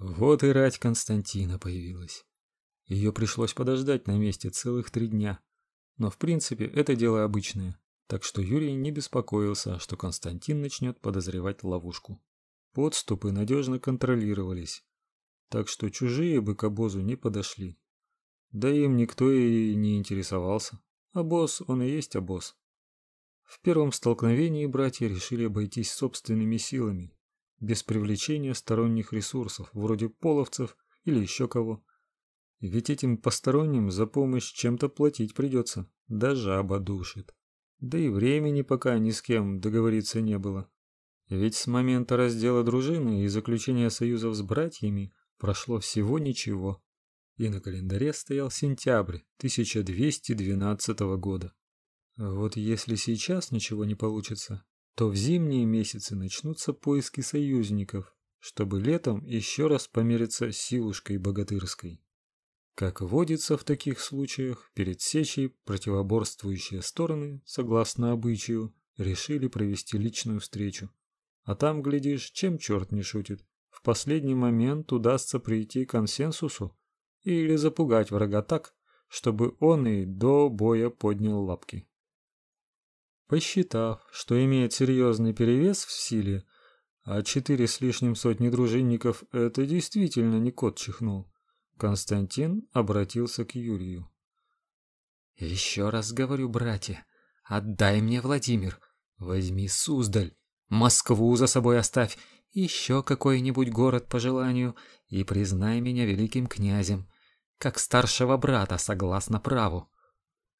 Вот и рать Константина появилась. Ее пришлось подождать на месте целых три дня. Но в принципе это дело обычное, так что Юрий не беспокоился, что Константин начнет подозревать ловушку. Подступы надежно контролировались, так что чужие бы к обозу не подошли. Да им никто и не интересовался. А босс, он и есть обоз. В первом столкновении братья решили обойтись собственными силами, без привлечения сторонних ресурсов, вроде половцев или еще кого. Ведь этим посторонним за помощь чем-то платить придется, да жаба душит. Да и времени пока ни с кем договориться не было. Ведь с момента раздела дружины и заключения союзов с братьями прошло всего ничего. И на календаре стоял сентябрь 1212 года. Вот если сейчас ничего не получится, то в зимние месяцы начнутся поиски союзников, чтобы летом еще раз помериться силушкой богатырской. Как водится в таких случаях, перед сечей противоборствующие стороны, согласно обычаю, решили провести личную встречу. А там, глядишь, чем черт не шутит, в последний момент удастся прийти к консенсусу или запугать врага так, чтобы он и до боя поднял лапки. Посчитав, что имеет серьезный перевес в силе, а четыре с лишним сотни дружинников – это действительно не кот чихнул, Константин обратился к Юрию. «Еще раз говорю, братья, отдай мне Владимир, возьми Суздаль, Москву за собой оставь, еще какой-нибудь город по желанию и признай меня великим князем, как старшего брата согласно праву.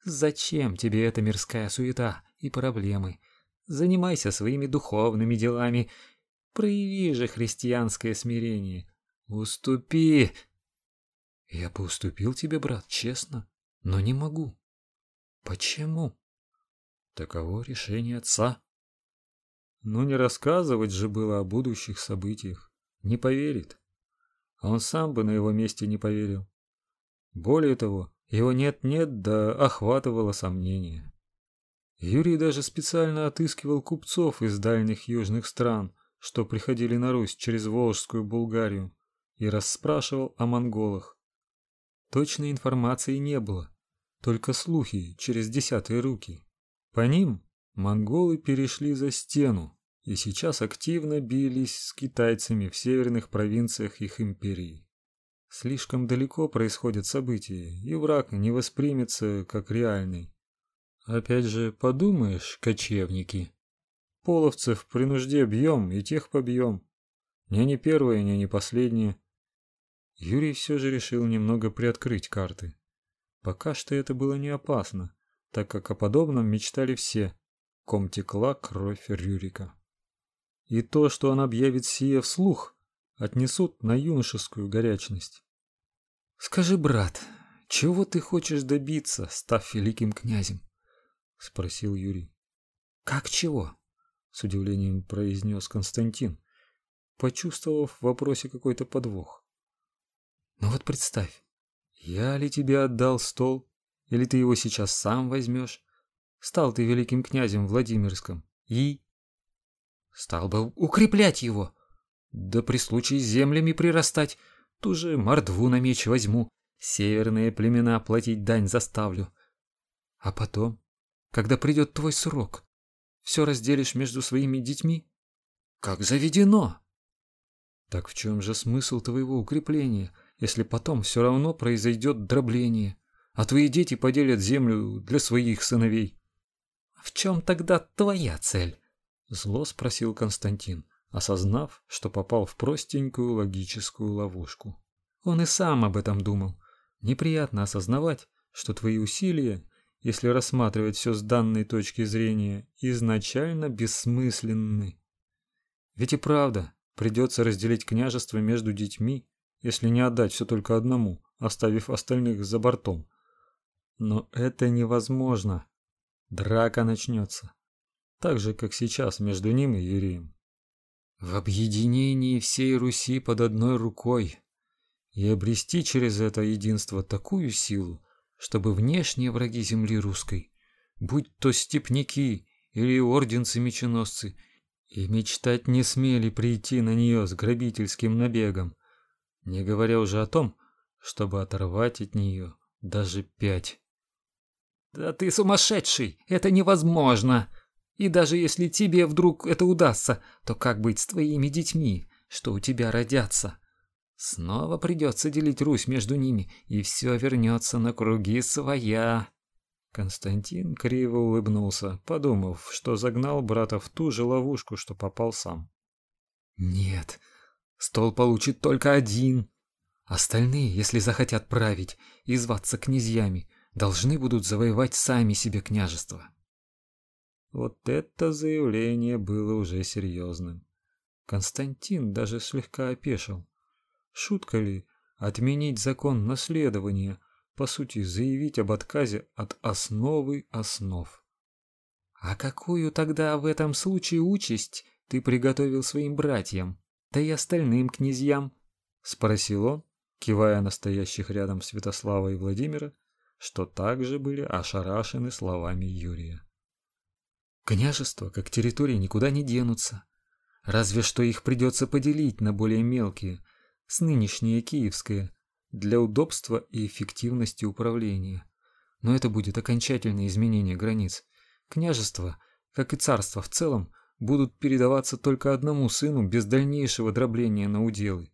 Зачем тебе эта мирская суета и проблемы? Занимайся своими духовными делами, прояви же христианское смирение, уступи я бы уступил тебе, брат, честно, но не могу. Почему? Таково решение отца. Ну не рассказывать же было о будущих событиях. Не поверит. А он сам бы на его месте не поверил. Более того, его нет-нет, да охватывало сомнение. Юрий даже специально отыскивал купцов из дальних южных стран, что приходили на Русь через Волжскую Булгарию, и расспрашивал о монголах. Точной информации не было, только слухи через десятые руки. По ним монголы перешли за стену и сейчас активно бились с китайцами в северных провинциях их империи. Слишком далеко происходят события, и враг не воспримется как реальный. Опять же, подумаешь, кочевники. Половцев при нужде бьем и тех побьем. Не не первые, не не последние. Юрий все же решил немного приоткрыть карты. Пока что это было не опасно, так как о подобном мечтали все, ком текла кровь Рюрика. И то, что он объявит сие вслух, отнесут на юношескую горячность. Скажи, брат, чего ты хочешь добиться, став великим князем? Спросил Юрий. Как чего? с удивлением произнес Константин, почувствовав в вопросе какой-то подвох. Ну вот представь, я ли тебе отдал стол, или ты его сейчас сам возьмешь? Стал ты великим князем Владимирском, и... Стал бы укреплять его. Да при случае землями прирастать, ту же мордву на меч возьму, северные племена платить дань заставлю. А потом, когда придет твой срок, все разделишь между своими детьми? Как заведено. Так в чем же смысл твоего укрепления, если потом все равно произойдет дробление, а твои дети поделят землю для своих сыновей. В чем тогда твоя цель? Зло спросил Константин, осознав, что попал в простенькую логическую ловушку. Он и сам об этом думал. Неприятно осознавать, что твои усилия, если рассматривать все с данной точки зрения, изначально бессмысленны. Ведь и правда, придется разделить княжество между детьми, если не отдать все только одному, оставив остальных за бортом. Но это невозможно. Драка начнется. Так же, как сейчас между ним и Юрием. В объединении всей Руси под одной рукой и обрести через это единство такую силу, чтобы внешние враги земли русской, будь то степняки или орденцы-меченосцы, и мечтать не смели прийти на нее с грабительским набегом, не говоря уже о том, чтобы оторвать от нее даже пять. Да ты сумасшедший, это невозможно. И даже если тебе вдруг это удастся, то как быть с твоими детьми, что у тебя родятся? Снова придется делить Русь между ними, и все вернется на круги своя. Константин криво улыбнулся, подумав, что загнал брата в ту же ловушку, что попал сам. Нет, стол получит только один. Остальные, если захотят править и зваться князьями, должны будут завоевать сами себе княжество. Вот это заявление было уже серьезным. Константин даже слегка опешил. Шутка ли отменить закон наследования, по сути, заявить об отказе от основы основ? А какую тогда в этом случае участь ты приготовил своим братьям, да и остальным князьям? спросил он, кивая на стоящих рядом Святослава и Владимира, что также были ошарашены словами Юрия. Княжества, как территории, никуда не денутся. Разве что их придется поделить на более мелкие, с нынешнее Киевское, для удобства и эффективности управления. Но это будет окончательное изменение границ. Княжества, как и царство в целом, будут передаваться только одному сыну без дальнейшего дробления на уделы.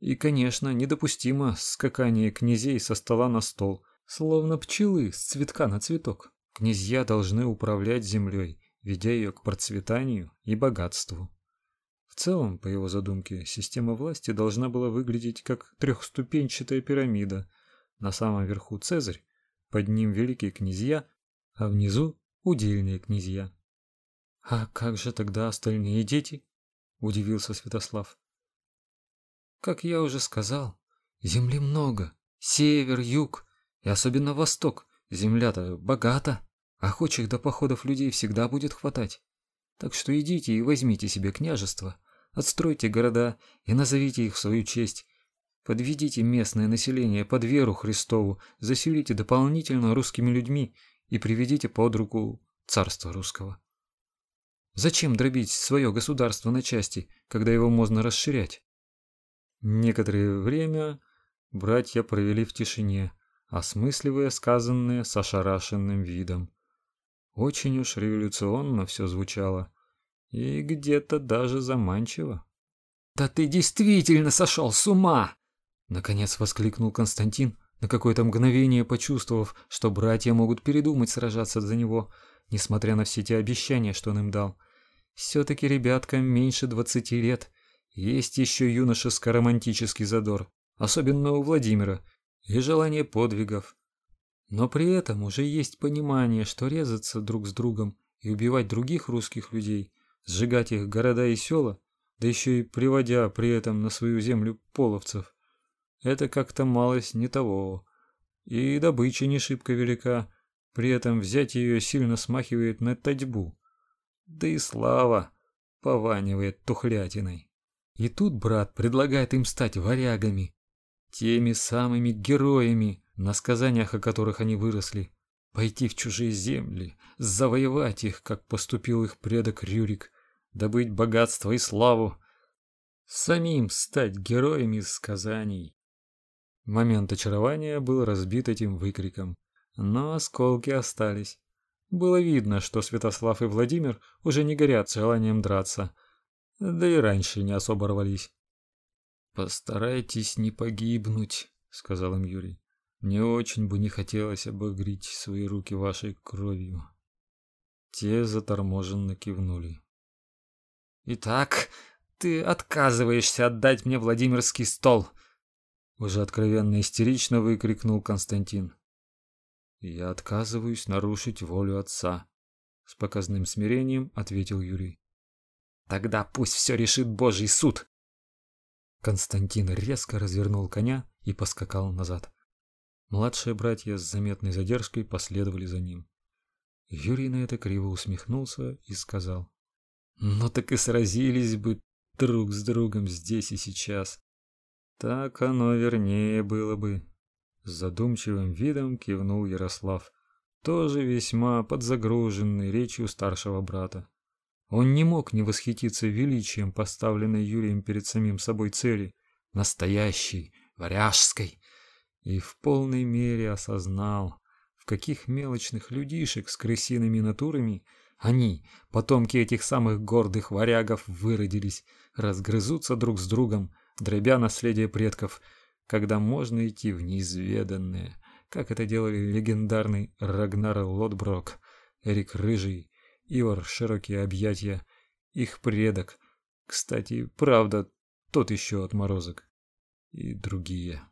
И, конечно, недопустимо скакание князей со стола на стол, словно пчелы с цветка на цветок. Князья должны управлять землей, ведя ее к процветанию и богатству. Целом, по его задумке, система власти должна была выглядеть как трехступенчатая пирамида. На самом верху Цезарь, под ним великие князья, а внизу удельные князья. А как же тогда остальные дети? удивился Святослав. Как я уже сказал, земли много, север, юг и особенно восток. Земля-то богата. Охочих до походов людей всегда будет хватать. Так что идите и возьмите себе княжество, отстройте города и назовите их в свою честь. Подведите местное население под веру Христову, заселите дополнительно русскими людьми и приведите под руку царство русского. Зачем дробить свое государство на части, когда его можно расширять? Некоторое время братья провели в тишине, осмысливая сказанное с ошарашенным видом. Очень уж революционно все звучало. И где-то даже заманчиво. «Да ты действительно сошел с ума!» Наконец воскликнул Константин, на какое-то мгновение почувствовав, что братья могут передумать сражаться за него, несмотря на все те обещания, что он им дал. Все-таки ребяткам меньше двадцати лет. Есть еще юношеско-романтический задор, особенно у Владимира, и желание подвигов. Но при этом уже есть понимание, что резаться друг с другом и убивать других русских людей, сжигать их города и села, да еще и приводя при этом на свою землю половцев, это как-то малость не того. И добыча не шибко велика, при этом взять ее сильно смахивает на татьбу. Да и слава пованивает тухлятиной. И тут брат предлагает им стать варягами, теми самыми героями, на сказаниях о которых они выросли, пойти в чужие земли, завоевать их, как поступил их предок Рюрик, добыть богатство и славу, самим стать героями сказаний. Момент очарования был разбит этим выкриком, но осколки остались. Было видно, что Святослав и Владимир уже не горят желанием драться, да и раньше не особо рвались. Постарайтесь не погибнуть, сказал им Юрий. Мне очень бы не хотелось обогреть свои руки вашей кровью. Те заторможенно кивнули. Итак, ты отказываешься отдать мне Владимирский стол, уже откровенно истерично выкрикнул Константин. Я отказываюсь нарушить волю отца, с показным смирением ответил Юрий. Тогда пусть все решит Божий суд. Константин резко развернул коня и поскакал назад. Младшие братья с заметной задержкой последовали за ним. Юрий на это криво усмехнулся и сказал: "Ну так и сразились бы друг с другом здесь и сейчас. Так оно вернее было бы". С задумчивым видом кивнул Ярослав, тоже весьма подзагруженный речью старшего брата. Он не мог не восхититься величием поставленной Юрием перед самим собой цели, настоящей, варяжской, и в полной мере осознал, в каких мелочных людишек с крысиными натурами они, потомки этих самых гордых варягов, выродились, разгрызутся друг с другом, дробя наследие предков, когда можно идти в неизведанное, как это делали легендарный Рагнар Лотброк, Эрик Рыжий, Ивар Широкие Объятия, их предок, кстати, правда, тот еще отморозок, и другие.